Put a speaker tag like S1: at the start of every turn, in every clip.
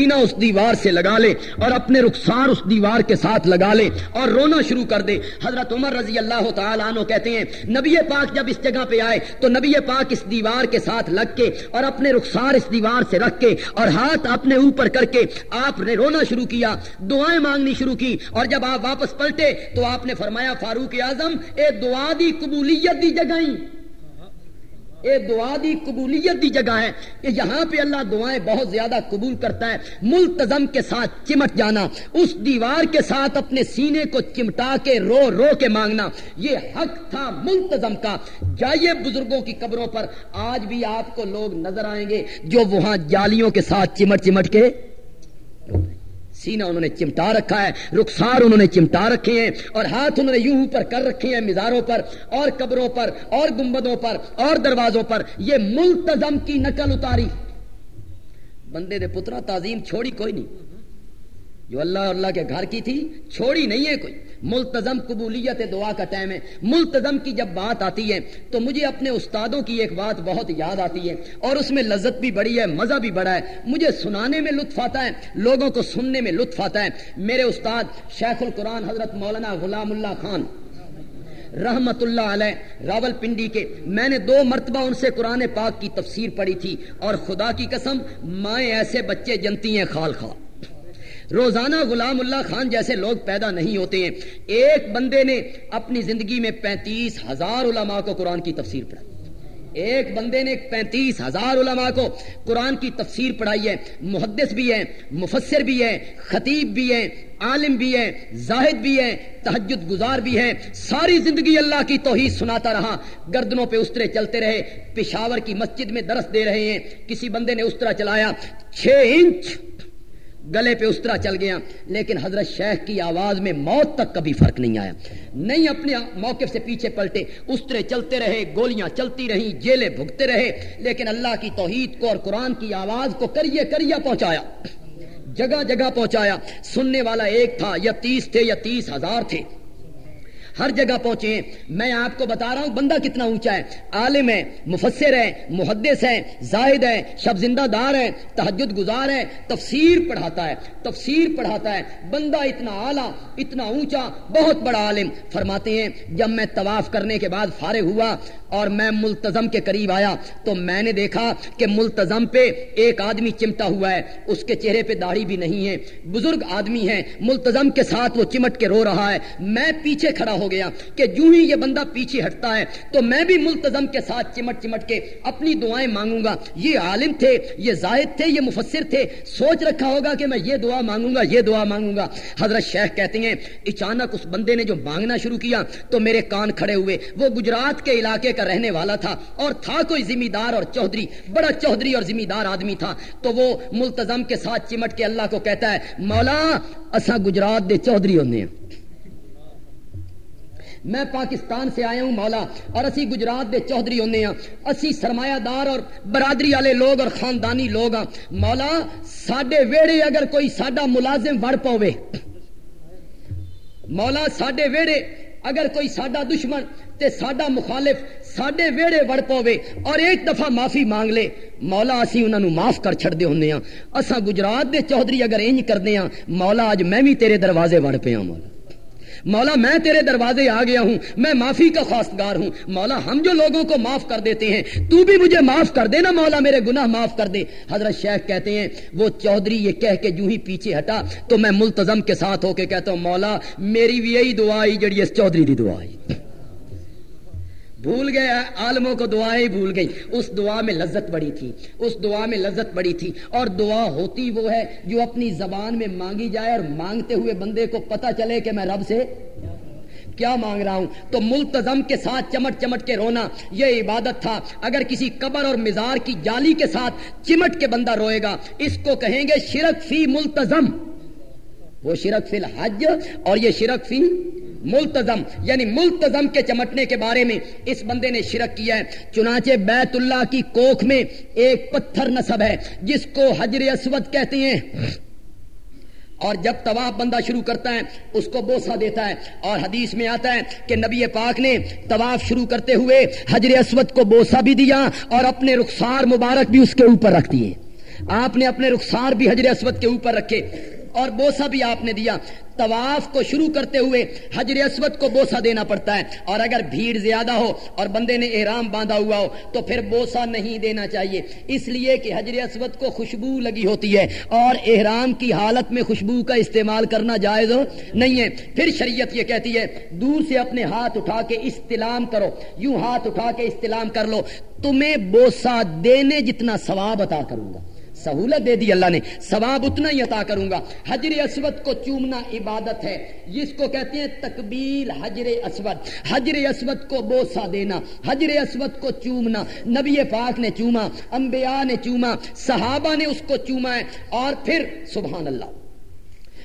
S1: سینہ اس دیوار سے لگا لے اور اپنے رخسار اس دیوار کے ساتھ لگا لے اور رونا شروع کر دے۔ حضرت عمر رضی اللہ تعالیٰ عنہ کہتے ہیں، نبی پاک جب اس جگہ پہ آئے تو نبی پاک اس دیوار کے ساتھ لگ کے اور اپنے رخسار اس دیوار سے رکھ کے اور ہاتھ اپنے اوپر کر کے آپ نے رونا شروع کیا، دعائیں مانگنی شروع کی اور جب آپ واپس پلٹے تو آپ نے فرمایا، فاروق اعظم، اے دعا دی قبولیت دی جگہ یہ دعا دی قبولیت دی جگہ ہے کہ یہاں پہ اللہ دعائیں بہت زیادہ قبول کرتا ہے ملتظم کے ساتھ چمٹ جانا، اس دیوار کے ساتھ اپنے سینے کو چمٹا کے رو رو کے مانگنا، یہ حق تھا ملتظم کا۔ جائیے بزرگوں کی قبروں پر، آج بھی آپ کو لوگ نظر آئیں گے جو وہاں جالیوں کے ساتھ چمٹ چمٹ کے سینہ انہوں نے چمٹا رکھا ہے، رخسار انہوں نے چمٹا رکھے ہیں، اور ہاتھ انہوں نے یوں پر کر رکھے ہیں مزاروں پر، اور قبروں پر، اور گنبدوں پر، اور دروازوں پر۔ یہ ملتظم کی نقل اتاری۔ بندے دے پترا تعظیم چھوڑی کوئی نہیں۔ جو اللہ اللہ کے گھر کی تھی، چھوڑی نہیں ہے کوئی۔ ملتظم قبولیت دعا کا ٹائم ہے۔ ملتظم کی جب بات آتی ہے تو مجھے اپنے استادوں کی ایک بات بہت یاد آتی ہے اور اس میں لذت بھی بڑی ہے، مزہ بھی بڑا ہے۔ مجھے سنانے میں لطف آتا ہے، لوگوں کو سننے میں لطف آتا ہے۔ میرے استاد شیخ القرآن حضرت مولانا غلام اللہ خان رحمت اللہ علیہ راول پنڈی کے، میں نے دو مرتبہ ان سے قرآن پاک کی تفسیر پڑھی تھی۔ اور خدا کی قسم، مائیں ایسے بچے جنتی ہیں، خال خال روزانہ غلام اللہ خان جیسے لوگ پیدا نہیں ہوتے ہیں۔ ایک بندے نے اپنی زندگی میں پینتیس ہزار علماء کو قرآن کی تفسیر پڑھائی۔ ایک بندے نے پینتیس ہزار علماء کو قرآن کی تفسیر پڑھائی ہے۔ محدث بھی ہے مفسر بھی ہے خطیب بھی ہے عالم بھی ہے زاہد بھی ہے تحجد گزار بھی ہے ساری زندگی اللہ کی توحید سناتا رہا۔ گردنوں پہ استرے چلتے رہے، پشاور کی مسجد میں درس دے رہے ہیں۔ کسی بندے نے استرا چلایا، چھ انچ گلے پہ استرا چل گیا، لیکن حضرت شیخ کی آواز میں موت تک کبھی فرق نہیں آیا۔ نہیں اپنے موقف سے پیچھے پلٹے استرے چلتے رہے، گولیاں چلتی رہی جیلیں بھگتے رہے، لیکن اللہ کی توحید کو اور قرآن کی آواز کو کریے کریا پہنچایا۔ جگہ جگہ پہنچایا۔ سننے والا ایک تھا یا تیس تھے یا تیس ہزار تھے۔ ہر جگہ پہنچے ہیں۔ میں آپ کو بتا رہا ہوں، بندہ کتنا اونچا ہے۔ عالم ہے، مفسر ہے، محدث ہے، زاہد ہے شب زندہ دار ہے تحجد گزار ہے، تفسیر پڑھاتا ہے، تفسیر پڑھاتا ہے۔ بندہ اتنا اعلیٰ، اتنا اونچا، بہت بڑا عالم۔ فرماتے ہیں، جب میں طواف کرنے کے بعد فارغ ہوا اور میں ملتظم کے قریب آیا تو میں نے دیکھا کہ ملتظم پہ ایک آدمی چمٹا ہوا ہے۔ اس کے چہرے پہ داڑھی بھی نہیں ہے۔ بزرگ آدمی ہے ملتظم کے ساتھ وہ چمٹ کے رو رہا ہے۔ میں پیچھے کھڑا ہو گیا کہ جو ہی یہ بندہ پیچھے ہٹتا ہے، تو میں بھی ملتظم کے ساتھ چمٹ چمٹ کے اپنی دعائیں مانگوں گا۔ یہ عالم تھے، یہ زاہد تھے، یہ مفسر تھے۔ سوچ رکھا ہوگا کہ میں یہ دعا مانگوں گا، یہ دعا مانگوں گا۔ حضرت شیخ کہتے ہیں، اچانک اس بندے نے جو مانگنا شروع کیا تو میرے کان کھڑے ہوئے۔ وہ گجرات کے علاقے کا رہنے والا تھا اور تھا کوئی ذمہ دار اور چودھری، بڑا چودھری اور ذمہ دار آدمی تھا۔ تو وہ ملتظم کے ساتھ چمٹ کے اللہ کو کہتا ہے، مولا اصا گجرات دے چودھری ہونے ہیں میں پاکستان سے آیا ہوں، مولا، اور اسی گجرات دے چودھری ہونے ہاں۔ اسی سرمایہ دار اور برادری والے لوگ اور خاندانی لوگ ہاں۔ مولا، ساڈے ویڑے اگر کوئی ساڈا ملازم وڑ پوے مولا، ساڈے ویڑے اگر کوئی ساڈا دشمن تے ساڈا مخالف ساڈے ویڑے وڑ پوے اور ایک دفعہ معافی مانگ لے، مولا، اسی انہاں نو معاف کر چھڑ دے ہوندے ہاں۔ اساں گجرات دے چودھری اگر انج کردے ہاں مولا اج میں بھی تیرے دروازے وڑ پیا مولا۔ مولا میں تیرے دروازے آ گیا ہوں، میں معافی کا خواستگار ہوں۔ مولا ہم جو لوگوں کو معاف کر دیتے ہیں، تو بھی مجھے معاف کر دے نا مولا، میرے گناہ معاف کر دے۔ حضرت شیخ کہتے ہیں، وہ چودھری یہ کہہ کے جو ہی پیچھے ہٹا، تو میں ملتظم کے ساتھ ہو کے کہتا ہوں، مولا میری بھی یہی دعا آئی، جڑی اس چودھری دی دعا آئی۔ بھول گئے عالموں کو دعائیں بھول گئی اس دعا میں لذت بڑی تھی، اس دعا میں لذت بڑی تھی۔ اور دعا ہوتی وہ ہے جو اپنی زبان میں مانگی جائے اور مانگتے ہوئے بندے کو پتا چلے کہ میں رب سے کیا مانگ رہا ہوں۔ تو ملتظم کے ساتھ چمٹ چمٹ کے رونا، یہ عبادت تھا۔ اگر کسی قبر اور مزار کی جالی کے ساتھ چمٹ کے بندہ روئے گا، اس کو کہیں گے شرک فی ملتظم وہ شرک فی الحج اور یہ شرک فی ملتظم یعنی ملتظم کے چمٹنے کے بارے میں اس بندے نے شرک کیا ہے۔ چنانچہ بیت اللہ کی کوکھ میں ایک پتھر نصب ہے، جس کو حجر اسود کہتے ہیں۔ اور جب طواف بندہ شروع کرتا ہے، اس کو بوسا دیتا ہے۔ اور حدیث میں آتا ہے کہ نبی پاک نے طواف شروع کرتے ہوئے حجر اسود کو بوسا بھی دیا اور اپنے رخسار مبارک بھی اس کے اوپر رکھ دیے۔ آپ نے اپنے رخسار بھی حجر اسود کے اوپر رکھے اور بوسا بھی آپ نے دیا۔ طواف کو شروع کرتے ہوئے حجر اسود کو بوسا دینا پڑتا ہے اور اگر بھیڑ زیادہ ہو اور بندے نے احرام باندھا ہوا ہو تو پھر بوسا نہیں دینا چاہیے۔ اس لیے کہ حجر اسود کو خوشبو لگی ہوتی ہے اور احرام کی حالت میں خوشبو کا استعمال کرنا جائز نہیں ہے۔ پھر شریعت یہ کہتی ہے، دور سے اپنے ہاتھ اٹھا کے استلام کرو۔ یوں ہاتھ اٹھا کے استلام کر لو۔ تمہیں بوسا دینے جتنا ثواب عطا کروں گا۔ سہولت دے دی اللہ نے۔ ثواب اتنا ہی عطا کروں گا۔ حجر اسود کو چومنا عبادت ہے۔ جس کو کہتے ہیں تکبیل حجر اسود۔ حجر اسود کو بوسا دینا۔ حجر اسود کو چومنا۔ نبی پاک نے چوما، انبیاء نے چوما، صحابہ نے اس کو چوما ہے۔ اور پھر سبحان اللہ۔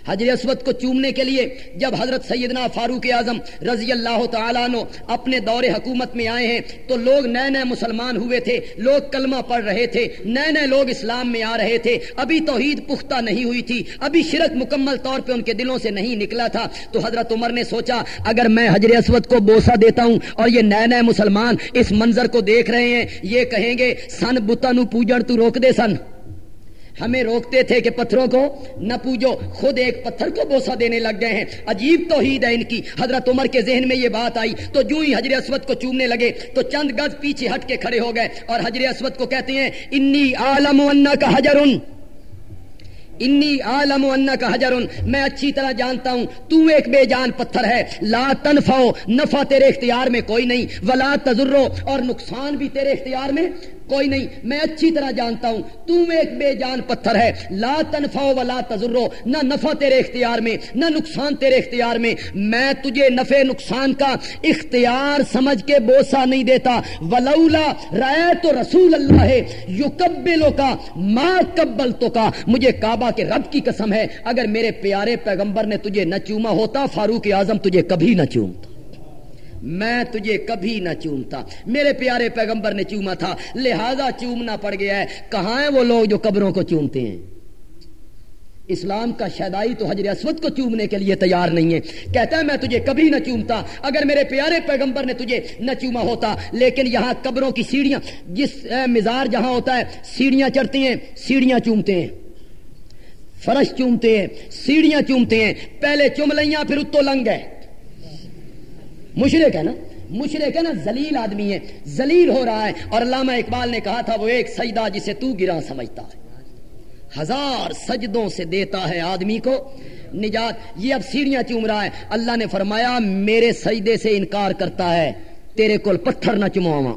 S1: حجر اسود کو چومنے کے لیے جب حضرت سیدنا فاروق اعظم رضی اللہ تعالیٰ عنہ اپنے دور حکومت میں آئے ہیں، تو لوگ نئے نئے مسلمان ہوئے تھے، لوگ کلمہ پڑھ رہے تھے، نئے نئے لوگ اسلام میں آ رہے تھے۔ ابھی توحید پختہ نہیں ہوئی تھی، ابھی شرک مکمل طور پہ ان کے دلوں سے نہیں نکلا تھا۔ تو حضرت عمر نے سوچا، اگر میں حجر اسود کو بوسا دیتا ہوں اور یہ نئے نئے مسلمان اس منظر کو دیکھ رہے ہیں، یہ کہیں گے، سن بتانو پوجن تو روک دے سن۔ ہمیں روکتے تھے کہ پتھروں کو نہ پوجو، خود ایک پتھر کو بوسا دینے لگ گئے ہیں۔ عجیب توحید ہے ان کی۔ حضرت عمر کے ذہن میں یہ بات آئی۔ تو جو ہی حجر اسود کو چومنے لگے، تو چند گز پیچھے ہٹ کے کھڑے ہو گئے۔ اور حجر اسود کو کہتے ہیں، انی عالم کا حجر انی عالم کا حجر میں اچھی طرح جانتا ہوں، تو ایک بے جان پتھر ہے۔ لا تنفو نفع تیرے اختیار میں کوئی نہیں۔ ولا تجرو اور نقصان بھی تیرے اختیار میں کوئی نہیں، میں اچھی طرح جانتا ہوں تم ایک بے جان پتھر ہے۔ لا تنفع ولا تجرو نہ نفع تیرے اختیار میں، نہ نقصان تیرے اختیار میں۔ میں تجھے نفع نقصان کا اختیار سمجھ کے بوسا نہیں دیتا۔ ولولا رائے تو رسول اللہ ہے یو کا ماں کبل تو کا مجھے کعبہ کے رب کی قسم ہے، اگر میرے پیارے پیغمبر نے تجھے نہ چوما ہوتا، فاروق اعظم تجھے کبھی نہ چومتا۔ میں تجھے کبھی نہ چومتا۔ میرے پیارے پیغمبر نے چوما تھا۔ لہذا چومنا پڑ گیا ہے۔ کہاں ہیں وہ لوگ جو قبروں کو چومتے ہیں؟ اسلام کا شہدائی تو حجر اسود کو چومنے کے لیے تیار نہیں ہے۔ کہتا ہے میں تجھے کبھی نہ چومتا۔ اگر میرے پیارے پیغمبر نے تجھے نہ چوما ہوتا۔ لیکن یہاں قبروں کی سیڑھیاں، جس مزار جہاں ہوتا ہے، سیڑھیاں چڑھتی ہیں، سیڑھیاں چومتے ہیں۔ فرش چومتے ہیں، سیڑھیاں چومتے ہیں۔ پہلے چوم لیا پھر اتو لنگ ہے۔ مشرق ہے نا؟ مشرق ہے نا زلیل آدمی ہے زلیل ہو رہا ہے۔ اور علامہ اقبال نے کہا تھا، وہ ایک سجدہ جسے تو گرا سمجھتا ہے۔ ہزار سجدوں سے دیتا ہے آدمی کو نجات۔ یہ اب سیڑھیاں چوم رہا ہے۔ اللہ نے فرمایا، میرے سجدے سے انکار کرتا ہے، تیرے کو پتھر نہ چماواں۔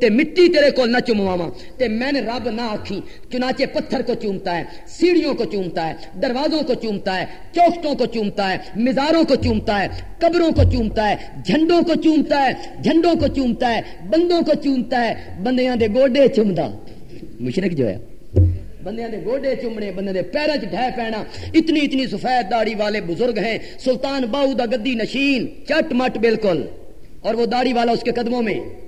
S1: تے مٹی تیرے کو نہ چمواوا تے میں نے رب نہ آکھی چنانچہ پتھر کو چومتا ہے، سیڑھیوں کو چومتا ہے، دروازوں کو چومتا ہے، چوکٹوں کو چومتا ہے، مزاروں کو چومتا ہے، قبروں کو چومتا ہے، جھنڈوں کو چومتا ہے، جھنڈوں کو چومتا ہے، بندوں کو چومتا ہے، بندیاں دے گوڈے چومدا۔ مشرق جو ہے بندے دے گوڈے چومنے بندے دے پیروں چ ڈھے پینا۔ اتنی اتنی سفید داڑھی والے بزرگ ہیں، سلطان باؤ دا گدی نشین، چٹ مٹ بالکل۔ اور وہ داڑھی والا اس کے قدموں میں۔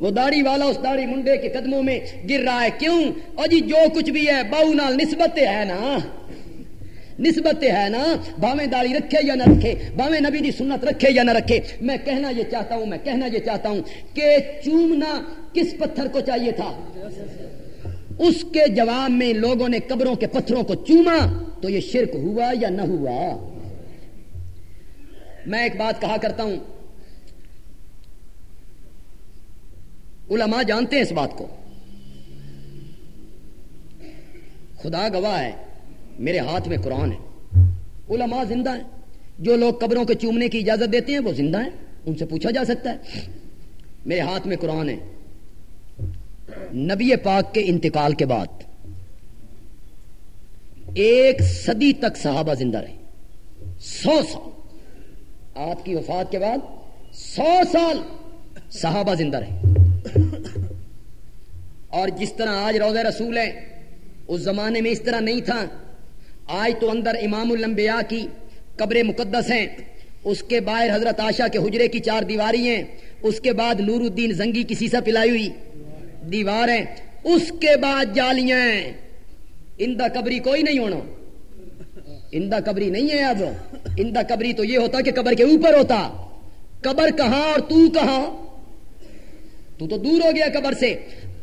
S1: وہ داڑھی والا اس داڑھی منڈے کے قدموں میں گر رہا ہے۔ کیوں؟ اور جی جو کچھ بھی ہے، باؤ نال نسبت ہے نا۔ نسبت ہے نا۔ باویں داڑھی رکھے یا نہ رکھے؟ باویں نبی دی سنت رکھے یا نہ رکھے؟ میں کہنا یہ چاہتا ہوں، میں کہنا یہ چاہتا ہوں کہ چومنا کس پتھر کو چاہیے تھا؟ اس کے جواب میں لوگوں نے قبروں کے پتھروں کو چوما تو یہ شرک ہوا یا نہ ہوا؟ میں ایک بات کہا کرتا ہوں۔ علماء جانتے ہیں اس بات کو۔ خدا گواہ ہے، میرے ہاتھ میں قرآن ہے۔ علماء زندہ ہیں۔ جو لوگ قبروں کے چومنے کی اجازت دیتے ہیں، وہ زندہ ہیں۔ ان سے پوچھا جا سکتا ہے۔ میرے ہاتھ میں قرآن ہے۔ نبی پاک کے انتقال کے بعد ایک صدی تک صحابہ زندہ رہے۔ سو سال۔ آپ کی وفات کے بعد سو سال صحابہ زندہ رہے۔ اور جس طرح آج روزہ رسول ہے، اس زمانے میں اس طرح نہیں تھا۔ آج تو اندر امام الانبیاء کی قبر مقدس ہیں۔ اس کے باہر حضرت آشا کے حجرے کی چار دیواری ہیں۔ اس کے بعد نور الدین زنگی کی سیسا پلائی ہوئی دیوار ہے اس کے بعد جالیاں اندہ قبری کوئی نہیں ہونا۔ اندہ قبری نہیں ہے اب۔ اندہ قبری تو یہ ہوتا کہ قبر کے اوپر ہوتا۔ قبر کہاں اور تو کہاں؟ تو تو دور ہو گیا قبر سے۔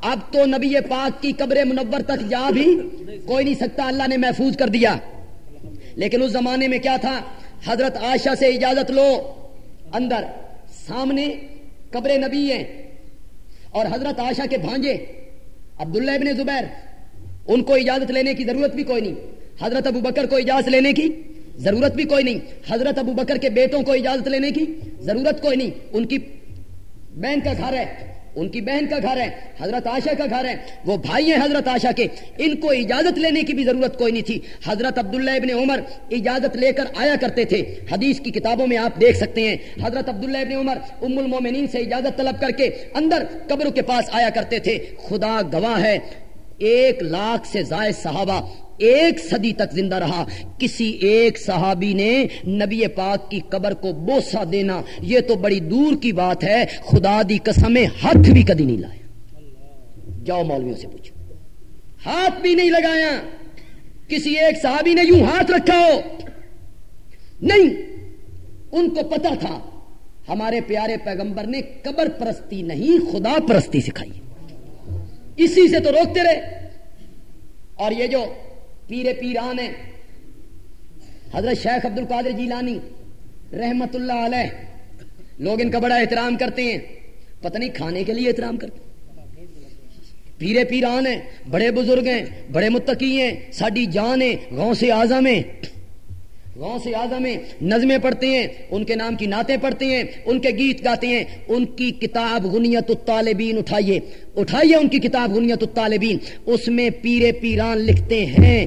S1: اب تو نبی پاک کی قبر منور تک جا بھی کوئی نہیں سکتا، اللہ نے محفوظ کر دیا۔ لیکن اس زمانے میں کیا تھا؟ حضرت عائشہ سے اجازت لو۔ اندر، سامنے قبر نبی ہے اور حضرت عائشہ کے بھانجے، عبداللہ ابن زبیر، ان کو اجازت لینے کی ضرورت بھی کوئی نہیں۔ حضرت ابو بکر کو اجازت لینے کی ضرورت بھی کوئی نہیں۔ حضرت ابو بکر کے بیٹوں کو اجازت لینے کی ضرورت کوئی نہیں۔ ان کی بہن کا گھر ہے۔ ان کی بہن کا گھر ہے، حضرت عائشہ کا گھر ہے، وہ بھائی ہیں حضرت عائشہ کے۔ ان کو اجازت لینے کی بھی ضرورت کوئی نہیں تھی۔ حضرت عبداللہ ابن عمر اجازت لے کر آیا کرتے تھے۔ حدیث کی کتابوں میں آپ دیکھ سکتے ہیں، حضرت عبداللہ ابن عمر ام المومنین سے اجازت طلب کر کے اندر قبروں کے پاس آیا کرتے تھے۔ خدا گواہ ہے، ایک لاکھ سے زائد صحابہ ایک صدی تک زندہ رہا۔ کسی ایک صحابی نے نبی پاک کی قبر کو بوسا دینا، یہ تو بڑی دور کی بات ہے، خدا دی قسم ہاتھ بھی کدی نہیں لایا۔ جاؤ مولویوں سے پوچھو۔ ہاتھ بھی نہیں لگایا۔ کسی ایک صحابی نے یوں ہاتھ رکھا ہو۔ نہیں، ان کو پتا تھا، ہمارے پیارے پیغمبر نے قبر پرستی نہیں، خدا پرستی سکھائی۔ اسی سے تو روکتے رہے۔ اور یہ جو پیرے پیران ہیں۔ حضرت شیخ عبد القادر جیلانی رحمت اللہ علیہ لوگ ان کا بڑا احترام کرتے ہیں۔ پتہ نہیں کھانے کے لیے احترام کرتے پیرے پیران ہیں، بڑے بزرگ ہیں، بڑے متقی ہیں ساری جان ہے گاؤں سے آزم ہے گاؤں سے آزم نظمیں پڑھتے ہیں، ان کے نام کی نعتیں پڑھتے ہیں، ان کے گیت گاتے ہیں، ان کی کتاب غنیت الطالبین اٹھائیے۔ اٹھائیے ان کی کتاب غنیت الطالبین، اس میں پیرے پیران لکھتے ہیں،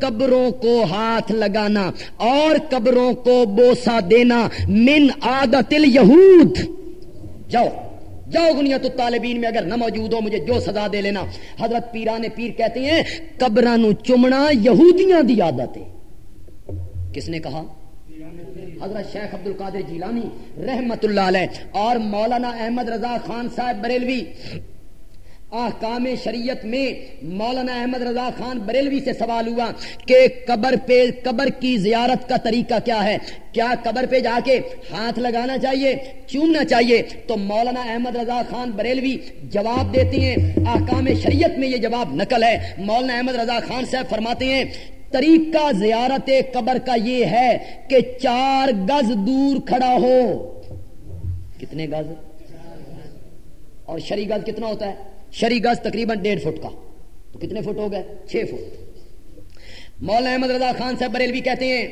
S1: قبروں کو ہاتھ لگانا اور قبروں کو بوسا دینا، من عادت الیہود۔ جاؤ جاؤ گنیت الطالبین میں، اگر نہ موجود ہو، مجھے جو سزا دے لینا۔ حضرت پیران پیر کہتے ہیں، قبرانو چمنا یہودیاں دی عادت ہے کس نے کہا؟ حضرت شیخ عبد القادر جیلانی رحمت اللہ علیہ اور مولانا احمد رضا خان صاحب بریلوی۔ احکام شریعت میں مولانا احمد رضا خان بریلوی سے سوال ہوا کہ قبر پہ قبر کی زیارت کا طریقہ کیا ہے؟ کیا قبر پہ جا کے ہاتھ لگانا چاہیے، چومنا چاہیے؟ تو مولانا احمد رضا خان بریلوی جواب دیتے ہیں، احکام شریعت میں یہ جواب نقل ہے۔ مولانا احمد رضا خان صاحب فرماتے ہیں طریقہ زیارت قبر کا یہ ہے کہ چار گز دور کھڑا ہو۔ کتنے گز؟ اور شری گز کتنا ہوتا ہے؟ شری گز تقریباً ڈیڑھ فٹ کا۔ تو کتنے فٹ ہو گئے؟ چھ فٹ۔ مولانا احمد رضا خان صاحب بریلوی کہتے ہیں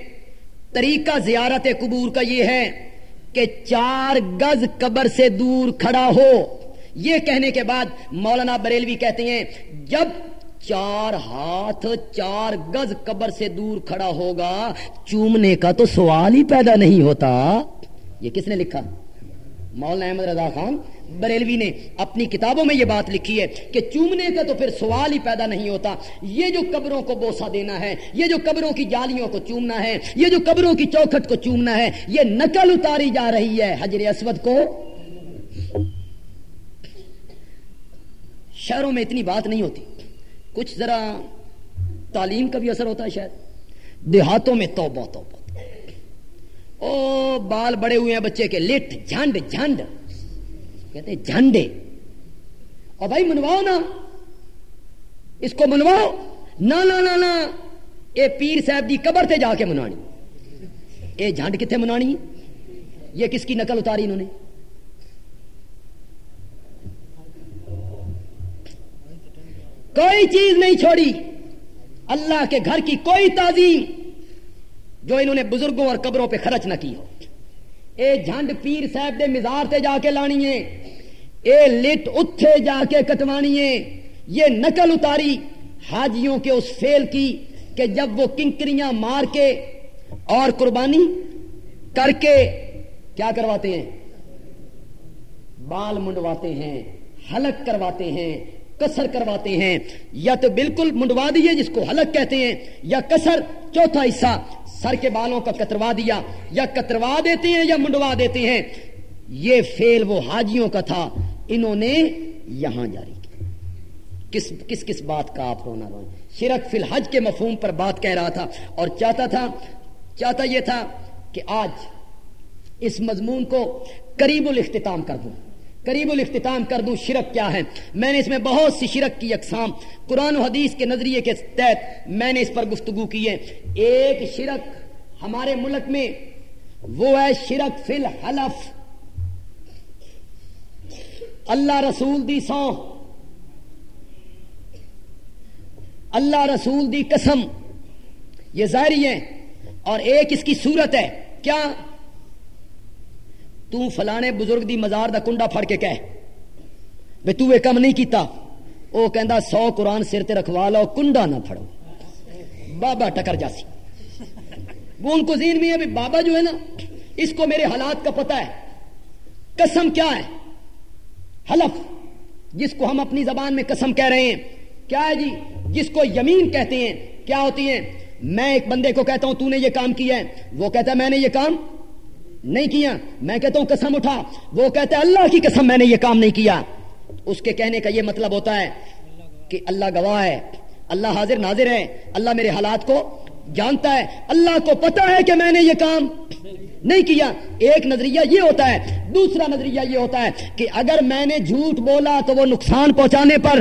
S1: طریقہ زیارت قبور کا یہ ہے کہ چار گز قبر سے دور کھڑا ہو۔ یہ کہنے کے بعد مولانا بریلوی کہتے ہیں، جب چار ہاتھ، چار گز قبر سے دور کھڑا ہوگا۔ چومنے کا تو سوال ہی پیدا نہیں ہوتا۔ یہ کس نے لکھا؟ مولانا احمد رضا خان۔ بریلوی نے اپنی کتابوں میں یہ بات لکھی ہے کہ چومنے کا تو پھر سوال ہی پیدا نہیں ہوتا۔ یہ جو قبروں کو بوسا دینا ہے، یہ جو قبروں کی جالیوں کو چومنا ہے، یہ جو قبروں کی چوکھٹ کو چومنا ہے، یہ نقل اتاری جا رہی ہے۔ حجر اسود کو شہروں میں اتنی بات نہیں ہوتی۔ کچھ ذرا تعلیم کا بھی اثر ہوتا ہے شاید۔ دیہاتوں میں تو بہت او بال بڑے ہوئے ہیں بچے کے، لٹ، جھنڈ جھنڈ۔ کہتے ہیں جھنڈے۔ اور بھائی منواؤ نا۔ اس کو منواؤ۔ نہ نہ نہ اے پیر صاحب دی قبر تے جا کے منوانی اے جھنڈ کتنے منوانی یہ کس کی نقل اتاری انہوں نے؟ کوئی چیز نہیں چھوڑی۔ اللہ کے گھر کی کوئی تعظیم جو انہوں نے بزرگوں اور قبروں پہ خرچ نہ کی ہو۔ اے جھنڈ پیر صاحب دے مزار تے جا کے لانی ہے اے لٹ اتھے جا کے کٹوانی ہے یہ نقل اتاری حاجیوں کے اس فیل کی کہ جب وہ کنکریاں مار کے اور قربانی کر کے کیا کرواتے ہیں؟ بال منڈواتے ہیں، حلق کرواتے ہیں کسر کرواتے ہیں۔ یا تو بالکل منڈوا دیے جس کو حلق کہتے ہیں، یا کسر چوتھا حصہ سر کے بالوں کا کتروا دیا، یا کتروا دیتے ہیں یا منڈوا دیتے ہیں۔ یہ فیل وہ حاجیوں کا تھا، انہوں نے یہاں جاری کیا۔ کس کس کس بات کا آپ رونا روئیں شرک فی الحج کے مفہوم پر بات کہہ رہا تھا اور چاہتا تھا، چاہتا یہ تھا کہ آج اس مضمون کو قریب الاختتام کر دوں۔ قریب الاختتام کر دوں، شرک کیا ہے؟ میں نے اس میں بہت سی شرک کی اقسام قرآن و حدیث کے نظریے کے تحت میں نے اس پر گفتگو کی ہے۔ ایک شرک ہمارے ملک میں، وہ ہے شرک فی الحلف۔ اللہ رسول دی سو اللہ رسول دی قسم۔ یہ ظاہری ہے اور ایک اس کی صورت ہے۔ کیا تو فلانے بزرگ دی مزار دا کنڈا پھڑ کے کہہ تو یہ کم نہیں کیتا۔ وہ کہندا، سو قرآن سر تے رکھوا لو، کنڈا نہ پھڑو۔ بابا ٹکر جاسی۔ وہ ان کو ذہن میں ہے بابا جو ہے نا، اس کو میرے حالات کا پتہ ہے۔ قسم کیا ہے؟ حلف، جس کو ہم اپنی زبان میں قسم کہہ رہے ہیں۔ کیا ہے جی؟ جس کو یمین کہتے ہیں، کیا ہوتی ہیں؟ میں ایک بندے کو کہتا ہوں، تو نے یہ کام کیا ہے۔ وہ کہتا ہے، میں نے یہ کام نہیں کیا؟ میں کہتا ہوں قسم اٹھا۔ وہ کہتا ہے اللہ کی قسم میں نے یہ کام نہیں کیا۔ اس کے کہنے کا یہ مطلب ہوتا ہے کہ اللہ گواہ ہے، اللہ حاضر ناظر ہے، اللہ میرے حالات کو جانتا ہے۔ اللہ کو پتا ہے کہ میں نے یہ کام نہیں کیا۔ ایک نظریہ یہ ہوتا ہے، دوسرا نظریہ یہ ہوتا ہے کہ اگر میں نے جھوٹ بولا تو وہ نقصان پہنچانے پر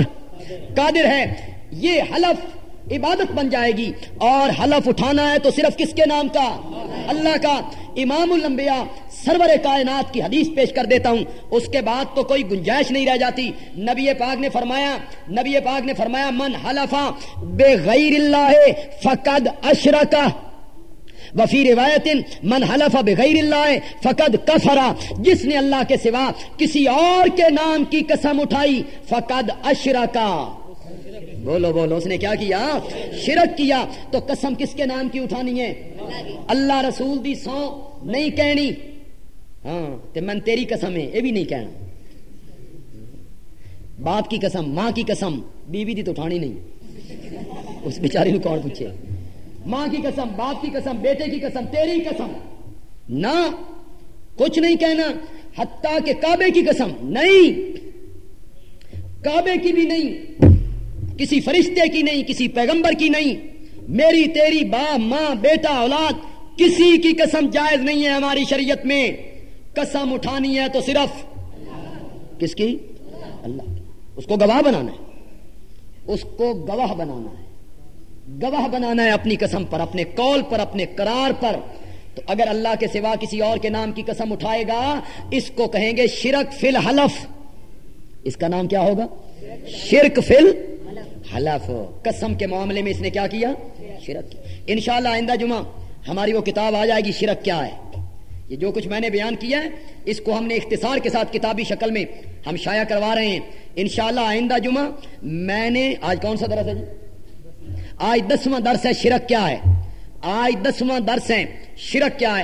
S1: قادر ہے۔ یہ حلف عبادت بن جائے گی اور حلف اٹھانا ہے تو صرف کس کے نام کا؟ اللہ کا۔ امام الانبیاء سرور کائنات کی حدیث پیش کر دیتا ہوں۔ اس کے بعد تو کوئی گنجائش نہیں رہ جاتی۔ نبی پاک نے فرمایا، نبی پاک نے فرمایا، من حلفا بے غیر اللہ فقد اشرکا وفی روایت، من حلف بغیر اللہ فقد کفرا جس نے اللہ کے سوا کسی اور کے نام کی قسم اٹھائی، فقد اشرکا بولو بولو، اس نے کیا کیا؟ شرک کیا۔ تو قسم کس کے نام کی اٹھانی ہے؟ اللہ رسول دی سو نہیں کہنی۔ ہاں تے من تیری قسم ہے، یہ بھی نہیں کہنا۔ باپ کی قسم، ماں کی قسم، بیوی دی تو اٹھانی نہیں۔ اس بیچاری نے کون پوچھے؟ ماں کی قسم، باپ کی قسم، بیٹے کی قسم، تیری قسم۔ نہ، کچھ نہیں کہنا۔ حتیٰ کہ کعبے کی قسم، نہیں۔ کعبے کی بھی نہیں۔ کسی فرشتے کی نہیں، کسی پیغمبر کی نہیں۔ میری تیری باپ، ماں، بیٹا، اولاد، کسی کی قسم جائز نہیں ہے ہماری شریعت میں۔ قسم اٹھانی ہے تو صرف۔ کس کی؟ اللہ کی۔ اس کو گواہ بنانا ہے۔ اس کو گواہ بنانا ہے۔ گواہ بنانا ہے اپنی قسم پر، اپنے کال پر، اپنے قرار پر۔ تو اگر اللہ کے سوا کسی اور کے نام کی قسم اٹھائے گا، اس کو کہیں گے شرک فل حلف اس کا نام کیا ہوگا؟ شرک فل حلف قسم کے معاملے میں اس نے کیا کیا؟ شرک کی انشاءاللہ آئندہ جمعہ ہماری وہ کتاب آ جائے گی، شرک کیا ہے؟ یہ جو کچھ میں نے بیان کیا ہے، اس کو ہم نے اختصار کے ساتھ کتابی شکل میں ہم شائع کروا رہے ہیں۔ انشاءاللہ آئندہ جمعہ میں نے، آج کون سا درس ہے جی؟ آج دسواں درس ہے، شرک کیا ہے؟ آج دسواں درس ہے، شرک کیا ہے؟